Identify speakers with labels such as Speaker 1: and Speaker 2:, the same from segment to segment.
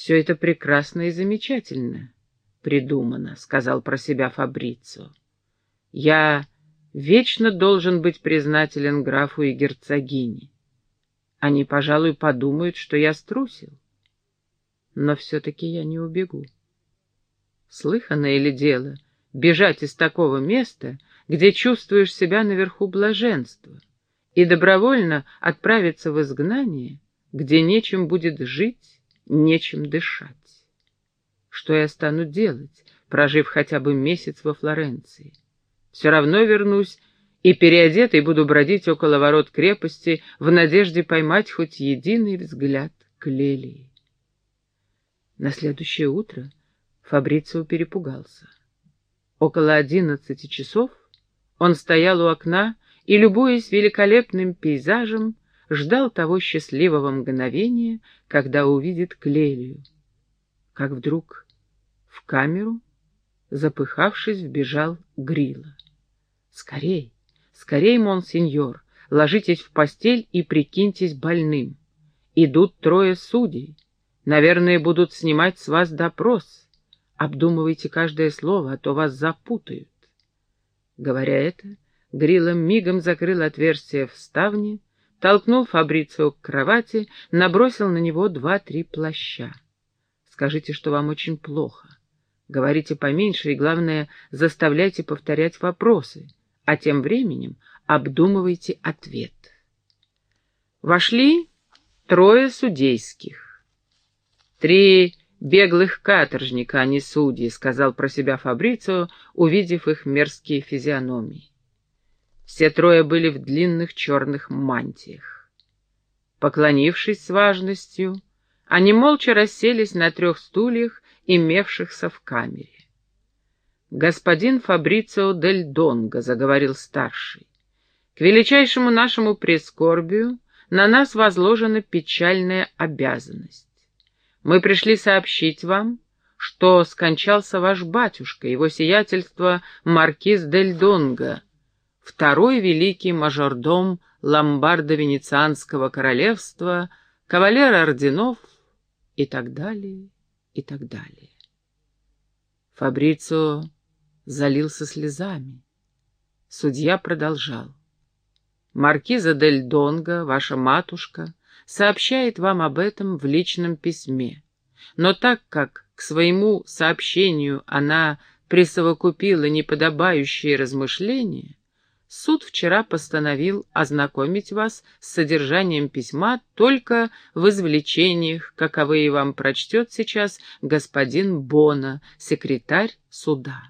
Speaker 1: «Все это прекрасно и замечательно придумано», — сказал про себя Фабрицо. «Я вечно должен быть признателен графу и герцогине. Они, пожалуй, подумают, что я струсил. Но все-таки я не убегу. Слыханное ли дело бежать из такого места, где чувствуешь себя наверху блаженства, и добровольно отправиться в изгнание, где нечем будет жить, нечем дышать? Что я стану делать, прожив хотя бы месяц во Флоренции? Все равно вернусь и переодетый буду бродить около ворот крепости в надежде поймать хоть единый взгляд к Лелии. На следующее утро Фабрицио перепугался. Около одиннадцати часов он стоял у окна и, любуясь великолепным пейзажем, ждал того счастливого мгновения, когда увидит Клелию. Как вдруг в камеру, запыхавшись, вбежал Грила. «Скорей, скорей, монсеньор, ложитесь в постель и прикиньтесь больным. Идут трое судей. Наверное, будут снимать с вас допрос. Обдумывайте каждое слово, а то вас запутают». Говоря это, Грила мигом закрыл отверстие в ставне, толкнул Фабрицио к кровати, набросил на него два-три плаща. «Скажите, что вам очень плохо. Говорите поменьше и, главное, заставляйте повторять вопросы а тем временем обдумывайте ответ. Вошли трое судейских. Три беглых каторжника, а не судьи, сказал про себя Фабрицио, увидев их мерзкие физиономии. Все трое были в длинных черных мантиях. Поклонившись с важностью, они молча расселись на трех стульях, имевшихся в камере. «Господин Фабрицио дель Донго», — заговорил старший, — «к величайшему нашему прискорбию на нас возложена печальная обязанность. Мы пришли сообщить вам, что скончался ваш батюшка, его сиятельство маркиз дель Донго, второй великий мажордом ломбардо-венецианского королевства, кавалер орденов и так далее, и так далее. Фабрицио залился слезами. Судья продолжал. «Маркиза дель Донго, ваша матушка, сообщает вам об этом в личном письме. Но так как к своему сообщению она присовокупила неподобающие размышления, суд вчера постановил ознакомить вас с содержанием письма только в извлечениях, каковые вам прочтет сейчас господин Бона, секретарь суда.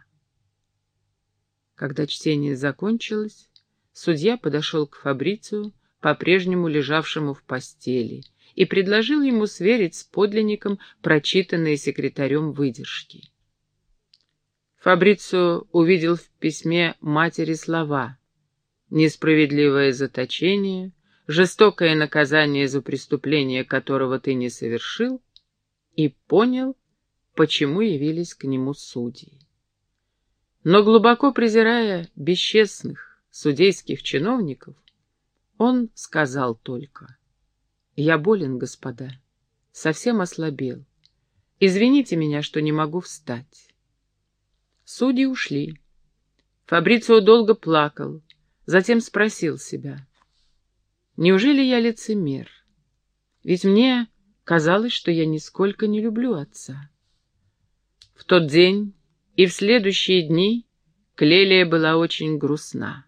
Speaker 1: Когда чтение закончилось, судья подошел к Фабрицию, по-прежнему лежавшему в постели, и предложил ему сверить с подлинником прочитанные секретарем выдержки. Фабрицио увидел в письме матери слова «Несправедливое заточение, жестокое наказание за преступление, которого ты не совершил», и понял, почему явились к нему судьи. Но глубоко презирая бесчестных судейских чиновников, он сказал только, «Я болен, господа, совсем ослабел. Извините меня, что не могу встать». Судьи ушли. Фабрицио долго плакал, затем спросил себя, «Неужели я лицемер? Ведь мне казалось, что я нисколько не люблю отца». В тот день и в следующие дни Клелия была очень грустна.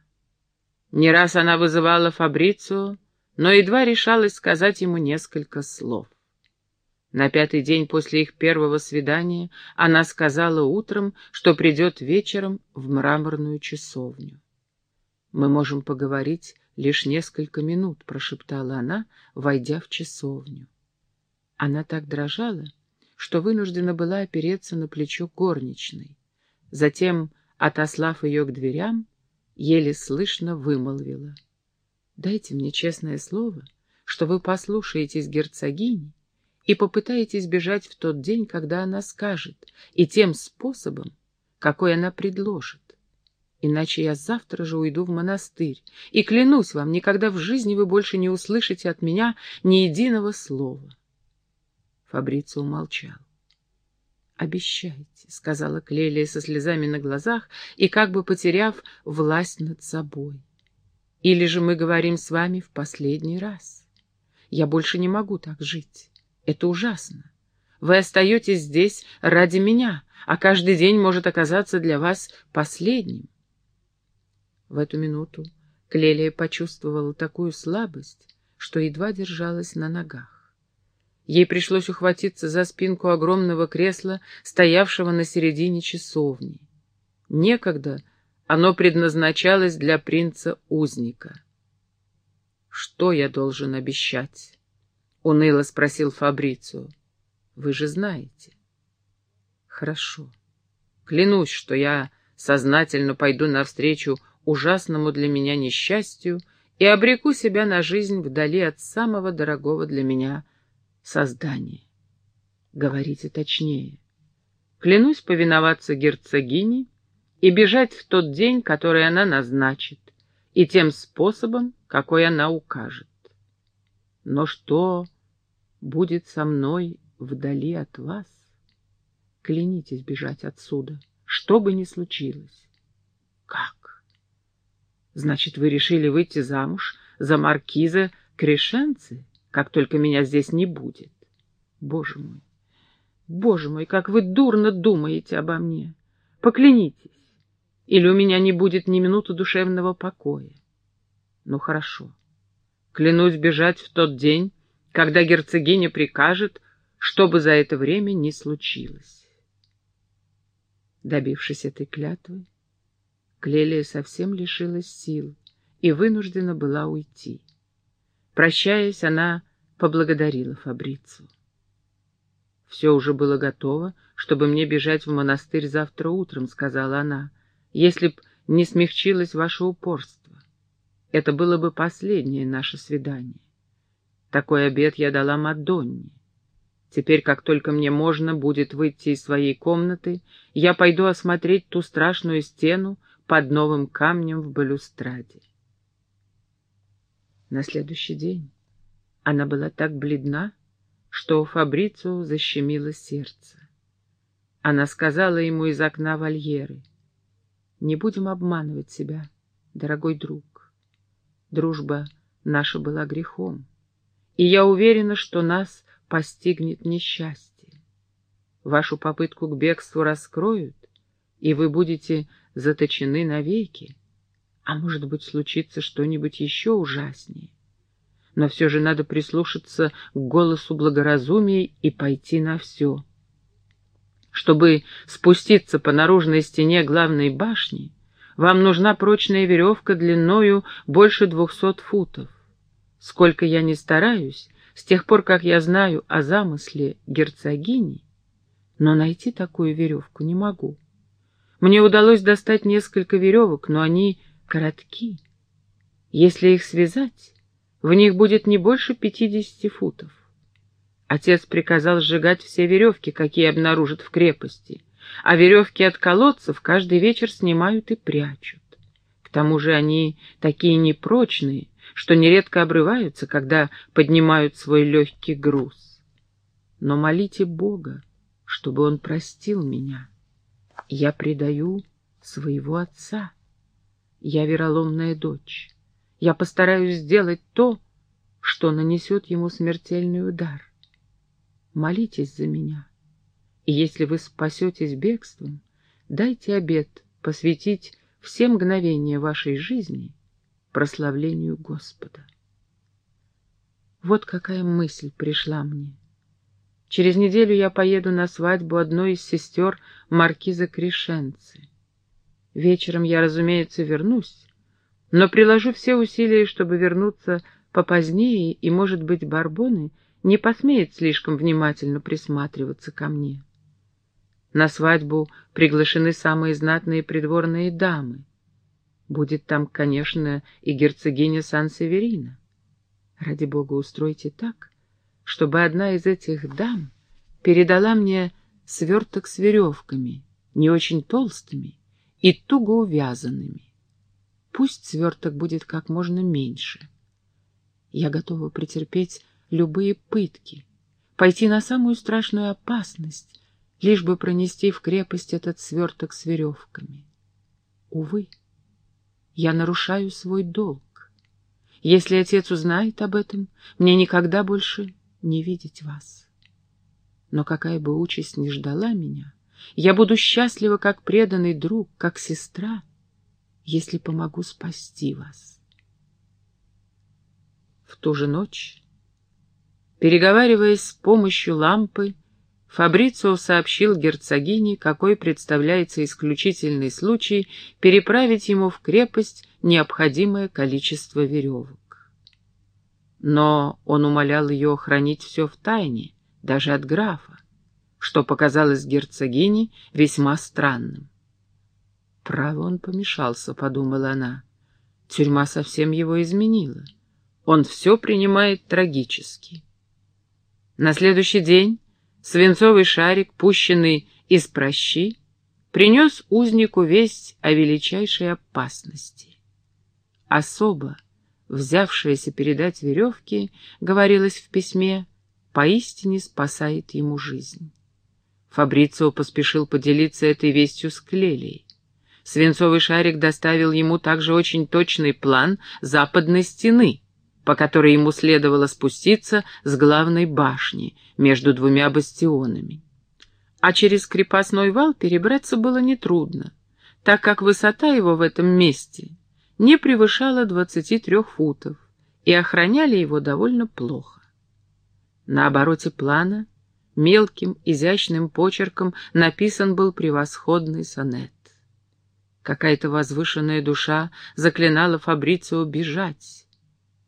Speaker 1: Не раз она вызывала Фабрицио, но едва решалась сказать ему несколько слов. На пятый день после их первого свидания она сказала утром, что придет вечером в мраморную часовню. «Мы можем поговорить лишь несколько минут», — прошептала она, войдя в часовню. Она так дрожала, что вынуждена была опереться на плечо горничной. Затем, отослав ее к дверям, еле слышно вымолвила. «Дайте мне честное слово, что вы послушаетесь герцогини и попытаетесь бежать в тот день, когда она скажет, и тем способом, какой она предложит. Иначе я завтра же уйду в монастырь, и клянусь вам, никогда в жизни вы больше не услышите от меня ни единого слова». Фабрицио умолчал. «Обещайте», — сказала Клелия со слезами на глазах и как бы потеряв власть над собой. «Или же мы говорим с вами в последний раз. Я больше не могу так жить. Это ужасно. Вы остаетесь здесь ради меня, а каждый день может оказаться для вас последним». В эту минуту Клелия почувствовала такую слабость, что едва держалась на ногах. Ей пришлось ухватиться за спинку огромного кресла, стоявшего на середине часовни. Некогда оно предназначалось для принца-узника. «Что я должен обещать?» — уныло спросил Фабрицио. «Вы же знаете». «Хорошо. Клянусь, что я сознательно пойду навстречу ужасному для меня несчастью и обреку себя на жизнь вдали от самого дорогого для меня создания. Говорите точнее. Клянусь повиноваться герцогине и бежать в тот день, который она назначит, и тем способом, какой она укажет. Но что будет со мной вдали от вас? Клянитесь бежать отсюда, что бы ни случилось. Как? Значит, вы решили выйти замуж за маркиза Крешенцы, как только меня здесь не будет? Боже мой, боже мой, как вы дурно думаете обо мне. Поклянитесь, или у меня не будет ни минуты душевного покоя. Ну, хорошо. Клянусь бежать в тот день, когда герцогиня прикажет, чтобы за это время не случилось. Добившись этой клятвы, Клелия совсем лишилась сил и вынуждена была уйти. Прощаясь, она поблагодарила Фабрицу. «Все уже было готово, чтобы мне бежать в монастырь завтра утром», — сказала она, — «если б не смягчилось ваше упорство. Это было бы последнее наше свидание. Такой обед я дала Мадонне. Теперь, как только мне можно будет выйти из своей комнаты, я пойду осмотреть ту страшную стену, под новым камнем в балюстраде. На следующий день она была так бледна, что у Фабрицу защемило сердце. Она сказала ему из окна вольеры, «Не будем обманывать себя, дорогой друг. Дружба наша была грехом, и я уверена, что нас постигнет несчастье. Вашу попытку к бегству раскроют, и вы будете заточены навеки. А может быть, случится что-нибудь еще ужаснее. Но все же надо прислушаться к голосу благоразумия и пойти на все. Чтобы спуститься по наружной стене главной башни, вам нужна прочная веревка длиною больше двухсот футов. Сколько я ни стараюсь, с тех пор, как я знаю о замысле герцогини, но найти такую веревку не могу. Мне удалось достать несколько веревок, но они коротки. Если их связать, в них будет не больше пятидесяти футов. Отец приказал сжигать все веревки, какие обнаружат в крепости, а веревки от колодцев каждый вечер снимают и прячут. К тому же они такие непрочные, что нередко обрываются, когда поднимают свой легкий груз. Но молите Бога, чтобы Он простил меня. Я предаю своего отца. Я вероломная дочь. Я постараюсь сделать то, что нанесет ему смертельный удар. Молитесь за меня. И если вы спасетесь бегством, дайте обет посвятить все мгновения вашей жизни прославлению Господа. Вот какая мысль пришла мне. Через неделю я поеду на свадьбу одной из сестер маркиза Крешенцы. Вечером я, разумеется, вернусь, но приложу все усилия, чтобы вернуться попозднее, и, может быть, Барбоны не посмеет слишком внимательно присматриваться ко мне. На свадьбу приглашены самые знатные придворные дамы. Будет там, конечно, и герцогиня Сан-Северина. Ради бога, устройте так, чтобы одна из этих дам передала мне сверток с веревками, не очень толстыми и туго увязанными. Пусть сверток будет как можно меньше. Я готова претерпеть любые пытки, пойти на самую страшную опасность, лишь бы пронести в крепость этот сверток с веревками. Увы, я нарушаю свой долг. Если отец узнает об этом, мне никогда больше не видеть вас. Но какая бы участь ни ждала меня, я буду счастлива как преданный друг, как сестра, если помогу спасти вас. В ту же ночь, переговариваясь с помощью лампы, Фабрицио сообщил герцогине, какой представляется исключительный случай переправить ему в крепость необходимое количество веревок. Но он умолял ее хранить все в тайне, даже от графа, что показалось герцогине весьма странным. «Право он помешался», — подумала она. «Тюрьма совсем его изменила. Он все принимает трагически». На следующий день Свинцовый шарик, пущенный из прощи, принес узнику весть о величайшей опасности. Особо, взявшаяся передать веревки, говорилось в письме, поистине спасает ему жизнь. Фабрицио поспешил поделиться этой вестью с Клелией. Свинцовый шарик доставил ему также очень точный план западной стены, по которой ему следовало спуститься с главной башни между двумя бастионами. А через крепостной вал перебраться было нетрудно, так как высота его в этом месте не превышала 23 футов, и охраняли его довольно плохо. На обороте плана мелким изящным почерком написан был превосходный сонет. Какая-то возвышенная душа заклинала Фабрицио бежать,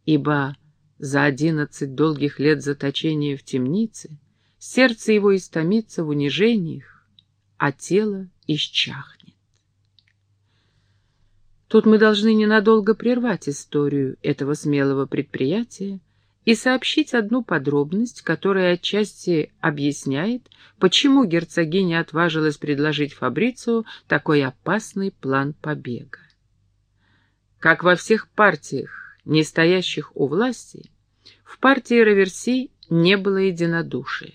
Speaker 1: ибо за одиннадцать долгих лет заточения в темнице сердце его истомится в унижениях, а тело исчахнет. Тут мы должны ненадолго прервать историю этого смелого предприятия и сообщить одну подробность, которая отчасти объясняет, почему герцогиня отважилась предложить Фабрицу такой опасный план побега. Как во всех партиях, не стоящих у власти, в партии Раверси не было единодушия.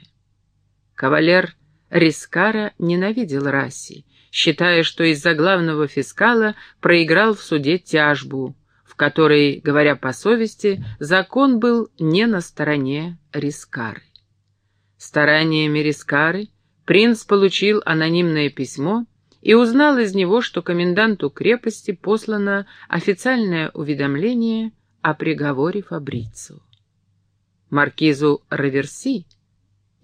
Speaker 1: Кавалер Рискара ненавидел Расси, считая, что из-за главного фискала проиграл в суде тяжбу, в которой, говоря по совести, закон был не на стороне Рискары. Стараниями Рискары принц получил анонимное письмо и узнал из него, что коменданту крепости послано официальное уведомление о приговоре Фабрицу. Маркизу Раверси,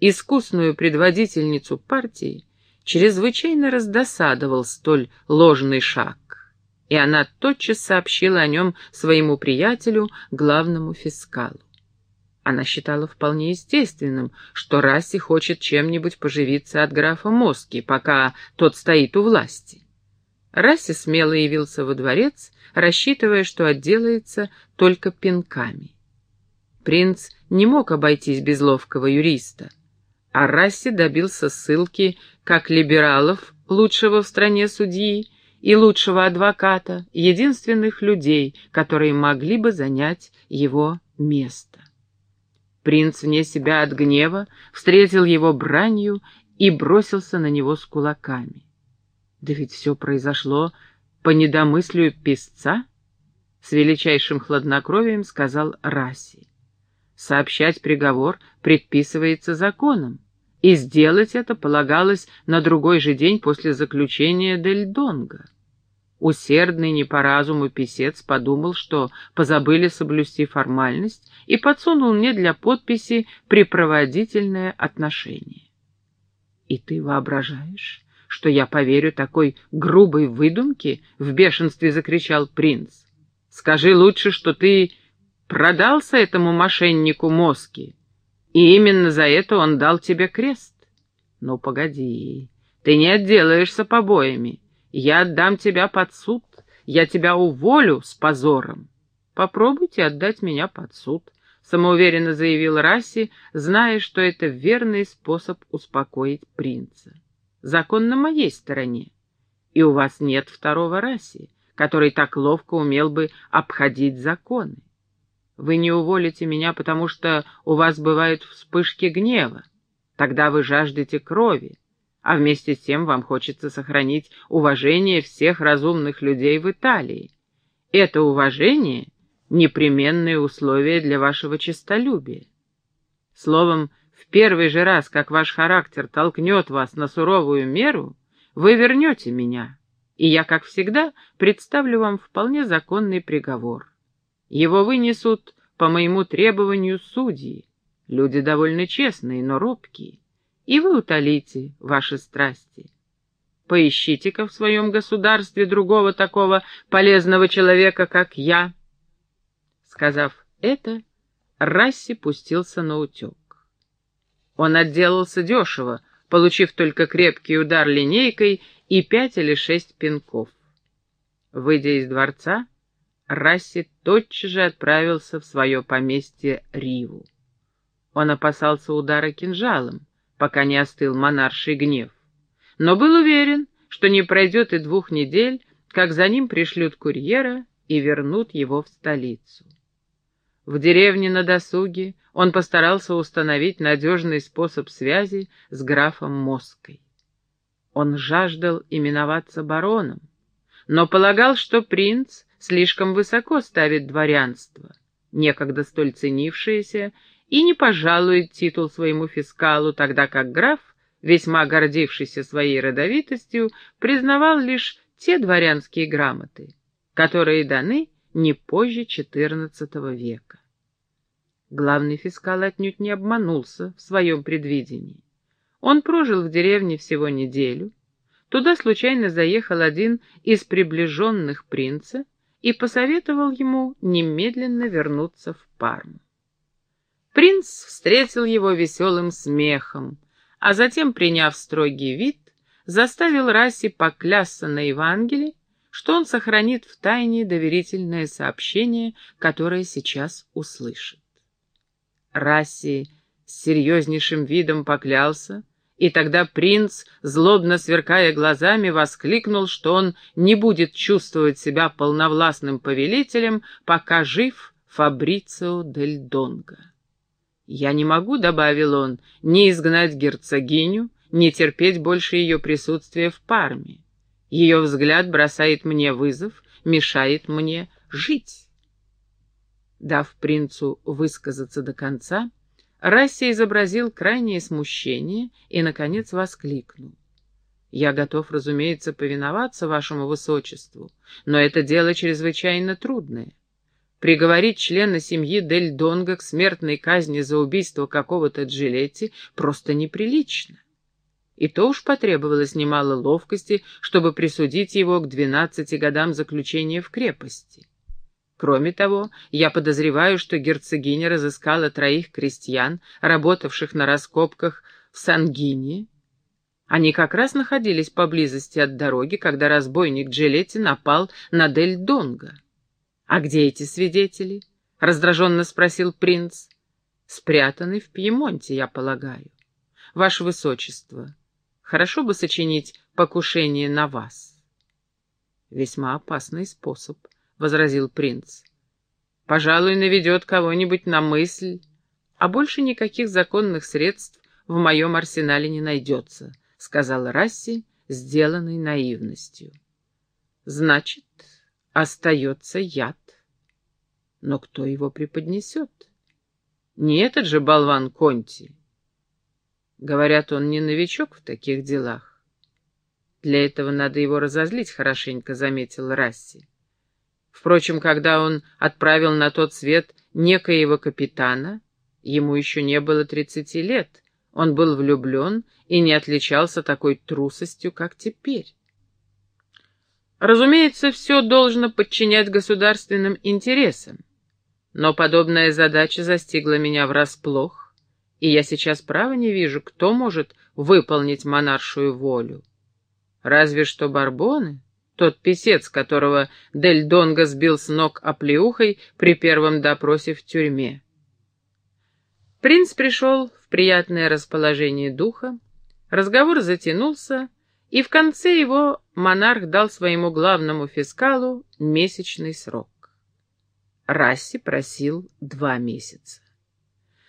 Speaker 1: искусную предводительницу партии, чрезвычайно раздосадовал столь ложный шаг, и она тотчас сообщила о нем своему приятелю, главному фискалу. Она считала вполне естественным, что Расси хочет чем-нибудь поживиться от графа Моски, пока тот стоит у власти. Расси смело явился во дворец, рассчитывая, что отделается только пинками. Принц не мог обойтись без ловкого юриста, а Расси добился ссылки как либералов, лучшего в стране судьи, и лучшего адвоката, единственных людей, которые могли бы занять его место. Принц вне себя от гнева встретил его бранью и бросился на него с кулаками. Да ведь все произошло по недомыслию писца, с величайшим хладнокровием сказал Расси. Сообщать приговор предписывается законом, и сделать это полагалось на другой же день после заключения Дель Донго. Усердный не по разуму писец подумал, что позабыли соблюсти формальность, и подсунул мне для подписи припроводительное отношение. И ты воображаешь, что я поверю такой грубой выдумке?» — в бешенстве закричал принц. «Скажи лучше, что ты продался этому мошеннику Моски, и именно за это он дал тебе крест. Ну, погоди, ты не отделаешься побоями. Я отдам тебя под суд, я тебя уволю с позором. Попробуйте отдать меня под суд». — самоуверенно заявил Расси, зная, что это верный способ успокоить принца. Закон на моей стороне, и у вас нет второго раси, который так ловко умел бы обходить законы. Вы не уволите меня, потому что у вас бывают вспышки гнева. Тогда вы жаждете крови, а вместе с тем вам хочется сохранить уважение всех разумных людей в Италии. Это уважение — непременное условие для вашего честолюбия. Словом, в первый же раз, как ваш характер толкнет вас на суровую меру, вы вернете меня, и я, как всегда, представлю вам вполне законный приговор. Его вынесут по моему требованию судьи, люди довольно честные, но робкие, и вы утолите ваши страсти. Поищите-ка в своем государстве другого такого полезного человека, как я. Сказав это, Расси пустился на утек. Он отделался дешево, получив только крепкий удар линейкой и пять или шесть пинков. Выйдя из дворца, Расси тотчас же отправился в свое поместье Риву. Он опасался удара кинжалом, пока не остыл монарший гнев, но был уверен, что не пройдет и двух недель, как за ним пришлют курьера и вернут его в столицу. В деревне на досуге он постарался установить надежный способ связи с графом Моской. Он жаждал именоваться бароном, но полагал, что принц слишком высоко ставит дворянство, некогда столь ценившееся, и не пожалует титул своему фискалу, тогда как граф, весьма гордившийся своей родовитостью, признавал лишь те дворянские грамоты, которые даны не позже XIV века. Главный фискал отнюдь не обманулся в своем предвидении. Он прожил в деревне всего неделю. Туда случайно заехал один из приближенных принца и посоветовал ему немедленно вернуться в Парму. Принц встретил его веселым смехом, а затем, приняв строгий вид, заставил Расси поклясться на Евангелии, что он сохранит в тайне доверительное сообщение, которое сейчас услышит. Расси с серьезнейшим видом поклялся, и тогда принц, злобно сверкая глазами, воскликнул, что он не будет чувствовать себя полновластным повелителем, пока жив Фабрицио дель Донго. «Я не могу», — добавил он, — «не изгнать герцогиню, не терпеть больше ее присутствия в Парме. Ее взгляд бросает мне вызов, мешает мне жить». Дав принцу высказаться до конца, Расси изобразил крайнее смущение и, наконец, воскликнул. «Я готов, разумеется, повиноваться вашему высочеству, но это дело чрезвычайно трудное. Приговорить члена семьи Дель Донго к смертной казни за убийство какого-то Джилетти просто неприлично. И то уж потребовалось немало ловкости, чтобы присудить его к двенадцати годам заключения в крепости. Кроме того, я подозреваю, что герцогиня разыскала троих крестьян, работавших на раскопках в Сангине. Они как раз находились поблизости от дороги, когда разбойник Джилетти напал на Дель Донго. «А где эти свидетели?» — раздраженно спросил принц. «Спрятаны в Пьемонте, я полагаю. Ваше Высочество, хорошо бы сочинить покушение на вас». «Весьма опасный способ», — возразил принц. «Пожалуй, наведет кого-нибудь на мысль, а больше никаких законных средств в моем арсенале не найдется», — сказал Расси, сделанный наивностью. «Значит, остается яд. Но кто его преподнесет? Не этот же болван Конти. Говорят, он не новичок в таких делах. Для этого надо его разозлить хорошенько, — заметил Расси. Впрочем, когда он отправил на тот свет некоего капитана, ему еще не было тридцати лет, он был влюблен и не отличался такой трусостью, как теперь. Разумеется, все должно подчинять государственным интересам, но подобная задача застигла меня врасплох, и я сейчас право не вижу, кто может выполнить монаршую волю. Разве что барбоны, тот писец, которого Дель Донго сбил с ног оплеухой при первом допросе в тюрьме. Принц пришел в приятное расположение духа, разговор затянулся, и в конце его монарх дал своему главному фискалу месячный срок. Расси просил два месяца.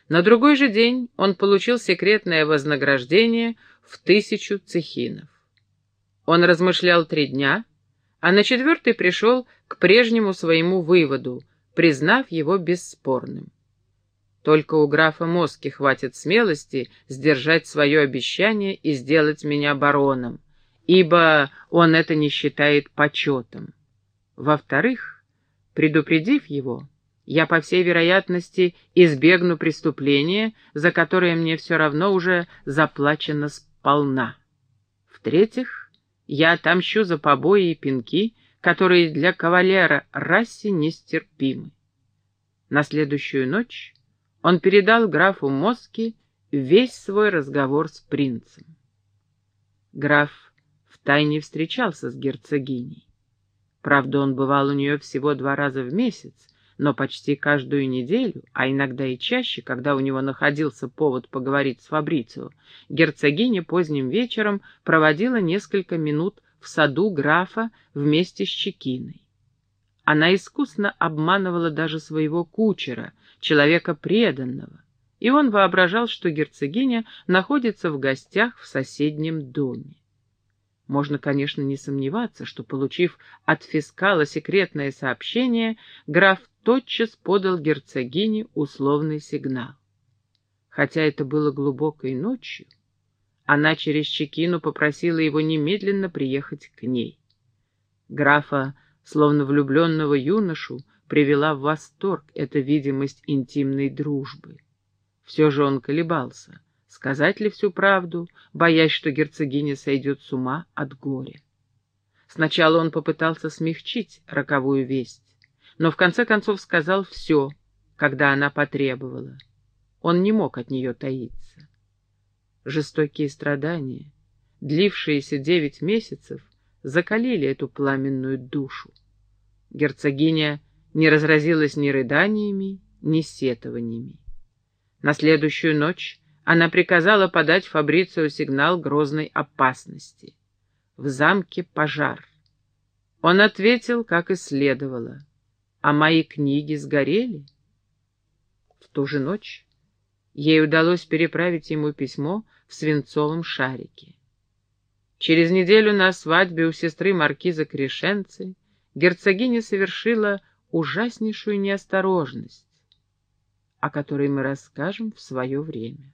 Speaker 1: На другой же день он получил секретное вознаграждение в тысячу цехинов. Он размышлял три дня, а на четвертый пришел к прежнему своему выводу, признав его бесспорным. Только у графа Моски хватит смелости сдержать свое обещание и сделать меня бароном, ибо он это не считает почетом. Во-вторых, предупредив его, я, по всей вероятности, избегну преступления, за которое мне все равно уже заплачено сполна. В-третьих, я отомщу за побои и пинки, которые для кавалера расе нестерпимы. На следующую ночь он передал графу Моски весь свой разговор с принцем. Граф втайне встречался с герцогиней. Правда, он бывал у нее всего два раза в месяц, но почти каждую неделю, а иногда и чаще, когда у него находился повод поговорить с Фабрицио, герцогиня поздним вечером проводила несколько минут в саду графа вместе с Чекиной. Она искусно обманывала даже своего кучера, человека преданного, и он воображал, что герцогиня находится в гостях в соседнем доме. Можно, конечно, не сомневаться, что, получив от фискала секретное сообщение, граф тотчас подал герцогине условный сигнал. Хотя это было глубокой ночью, она через Чекину попросила его немедленно приехать к ней. Графа, словно влюбленного юношу, привела в восторг эта видимость интимной дружбы. Все же он колебался, сказать ли всю правду, боясь, что герцогиня сойдет с ума от горя. Сначала он попытался смягчить роковую весть, но в конце концов сказал все, когда она потребовала. Он не мог от нее таиться. Жестокие страдания, длившиеся девять месяцев, закалили эту пламенную душу. Герцогиня не разразилась ни рыданиями, ни сетованиями. На следующую ночь она приказала подать Фабрицио сигнал грозной опасности. В замке пожар. Он ответил, как и следовало а мои книги сгорели. В ту же ночь ей удалось переправить ему письмо в свинцовом шарике. Через неделю на свадьбе у сестры маркиза Крешенцы герцогиня совершила ужаснейшую неосторожность, о которой мы расскажем в свое время.